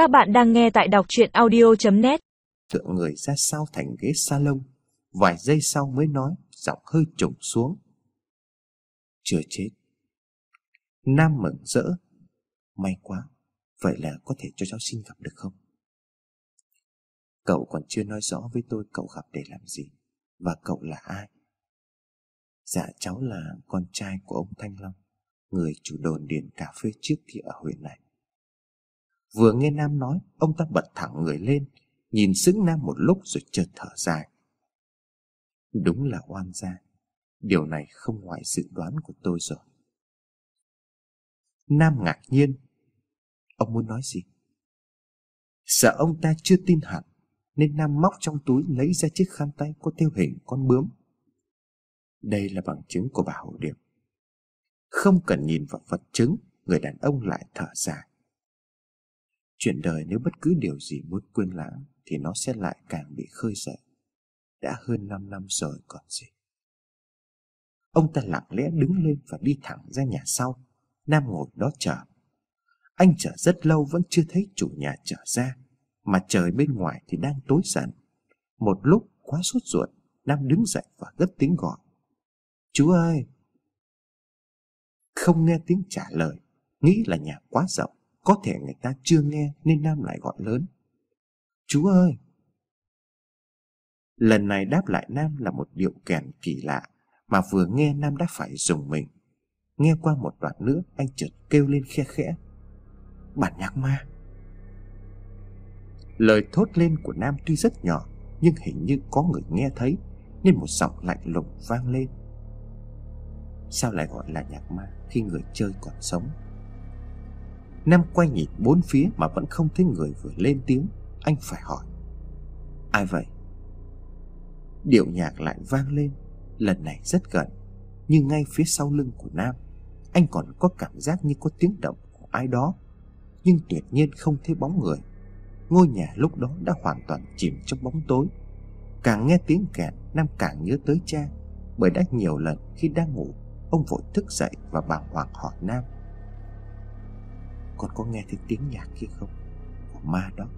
Các bạn đang nghe tại đọc chuyện audio.net Tựa người ra sau thành ghế salon, Vài giây sau mới nói, Giọng hơi trùng xuống. Chưa chết. Nam mừng rỡ. May quá, Vậy là có thể cho cháu xin gặp được không? Cậu còn chưa nói rõ với tôi cậu gặp để làm gì Và cậu là ai. Dạ cháu là con trai của ông Thanh Long, Người chủ đồn điền cà phê trước kia ở huyện này. Vừa nghe Nam nói, Ông ta bật thẳng người lên, Nhìn sững Nam một lúc rồi chợt thở dài. Đúng là oan gia, Điều này không ngoài dự đoán của tôi rồi. Nam ngạc nhiên, Ông muốn nói gì? Sợ ông ta chưa tin hẳn, Nên Nam móc trong túi lấy ra chiếc khăn tay Có tiêu hình con bướm. Đây là bằng chứng của bà Hồ Điệp Không cần nhìn vào vật chứng, Người đàn ông lại thở dài. Chuyện đời nếu bất cứ điều gì muốn quên lãng Thì nó sẽ lại càng bị khơi dậy. Đã hơn 5 năm rồi còn gì. Ông ta lặng lẽ đứng lên và đi thẳng ra nhà sau. Nam ngồi đó chờ. Anh chờ rất lâu vẫn chưa thấy chủ nhà trở ra, Mà trời bên ngoài thì đang tối dần. Một lúc quá sốt ruột, Nam đứng dậy và gấp tiếng gọi. Chú ơi! Không nghe tiếng trả lời, Nghĩ là nhà quá rộng có thể người ta chưa nghe nên Nam lại gọi lớn. Chú ơi! Lần này đáp lại Nam là một điệu kèn kỳ lạ mà vừa nghe Nam đã phải dùng mình. Nghe qua một đoạn nữa, anh chợt kêu lên khe khẽ. Bản nhạc ma! Lời thốt lên của Nam tuy rất nhỏ, nhưng hình như có người nghe thấy, nên một giọng lạnh lùng vang lên. Sao lại gọi là nhạc ma khi người chơi còn sống? Nam quay nhìn bốn phía mà vẫn không thấy người vừa lên tiếng. Anh phải hỏi. Ai vậy? Điệu nhạc lại vang lên. Lần này rất gần, Nhưng ngay phía sau lưng của Nam, Anh còn có cảm giác như có tiếng động của ai đó, Nhưng tuyệt nhiên không thấy bóng người. Ngôi nhà lúc đó đã hoàn toàn chìm trong bóng tối. Càng nghe tiếng kẹt, Nam càng nhớ tới cha, Bởi đã nhiều lần khi đang ngủ, Ông vội thức dậy và bàng hoàng hỏi Nam con có nghe thấy tiếng nhạc kia không? Của ma đó.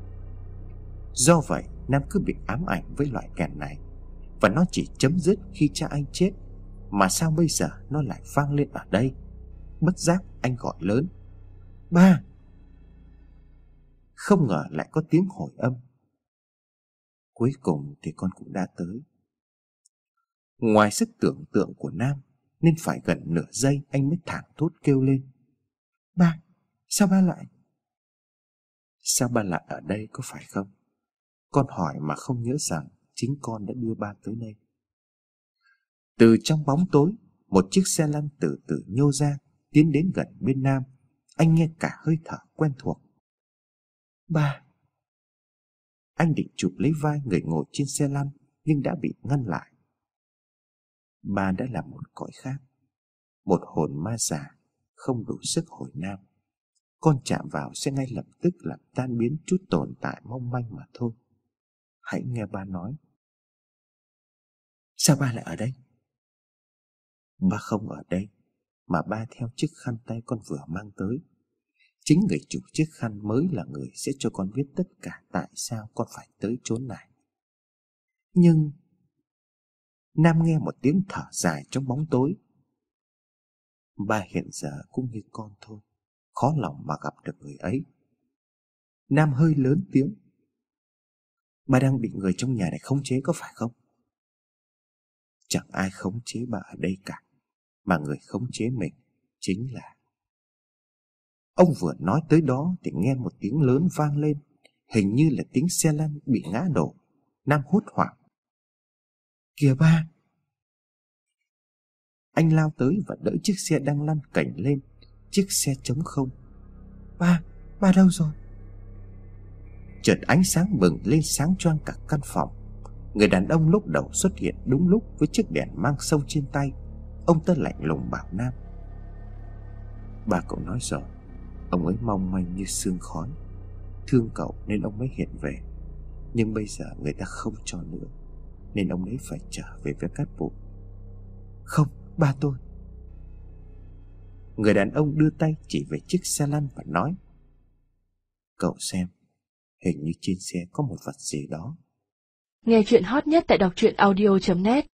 Do vậy, Nam cứ bị ám ảnh với loại kèn này. Và nó chỉ chấm dứt khi cha anh chết. Mà sao bây giờ nó lại vang lên ở đây? Bất giác anh gọi lớn. Ba! Không ngờ lại có tiếng hồi âm. Cuối cùng thì con cũng đã tới. Ngoài sức tưởng tượng của Nam, Nên phải gần nửa giây anh mới thẳng thốt kêu lên. Ba! Sao ba lại? Sao ba lại ở đây có phải không? Con hỏi mà không nhớ rằng chính con đã đưa ba tới đây. Từ trong bóng tối, một chiếc xe lăn từ từ nhô ra, tiến đến gần bên Nam. Anh nghe cả hơi thở quen thuộc. Ba! Anh định chụp lấy vai người ngồi trên xe lăn, nhưng đã bị ngăn lại. Ba đã là một cõi khác, một hồn ma già, không đủ sức hồi Nam con chạm vào sẽ ngay lập tức làm tan biến chút tồn tại mong manh mà thôi. Hãy nghe ba nói. Sao ba lại ở đây? Ba không ở đây, mà ba theo chiếc khăn tay con vừa mang tới. Chính người chủ chiếc khăn mới là người sẽ cho con biết tất cả tại sao con phải tới chốn này. Nhưng... Nam nghe một tiếng thở dài trong bóng tối. Ba hiện giờ cũng như con thôi khó lòng mà gặp được người ấy. Nam hơi lớn tiếng. Bà đang bị người trong nhà này khống chế có phải không? Chẳng ai khống chế bà ở đây cả, mà người khống chế mình chính là... Ông vừa nói tới đó thì nghe một tiếng lớn vang lên, hình như là tiếng xe lăn bị ngã đổ. Nam hốt hoảng. Kìa ba! Anh lao tới và đỡ chiếc xe đang lăn cảnh lên chiếc xe trống không. Ba, ba đâu rồi? Chợt ánh sáng bừng lên sáng choang cả căn phòng. Người đàn ông lúc đầu xuất hiện đúng lúc với chiếc đèn mang sâu trên tay. Ông ta lạnh lùng bảo Nam. Ba cậu nói rồi Ông ấy mong manh như sương khói. Thương cậu nên ông mới hiện về. Nhưng bây giờ người ta không cho nữa Nên ông ấy phải trở về với cát bụi Không, ba tôi Người đàn ông đưa tay chỉ về chiếc xe lăn và nói, Cậu xem, Hình như trên xe có một vật gì đó. Nghe chuyện hot nhất tại đọc truyện audio.net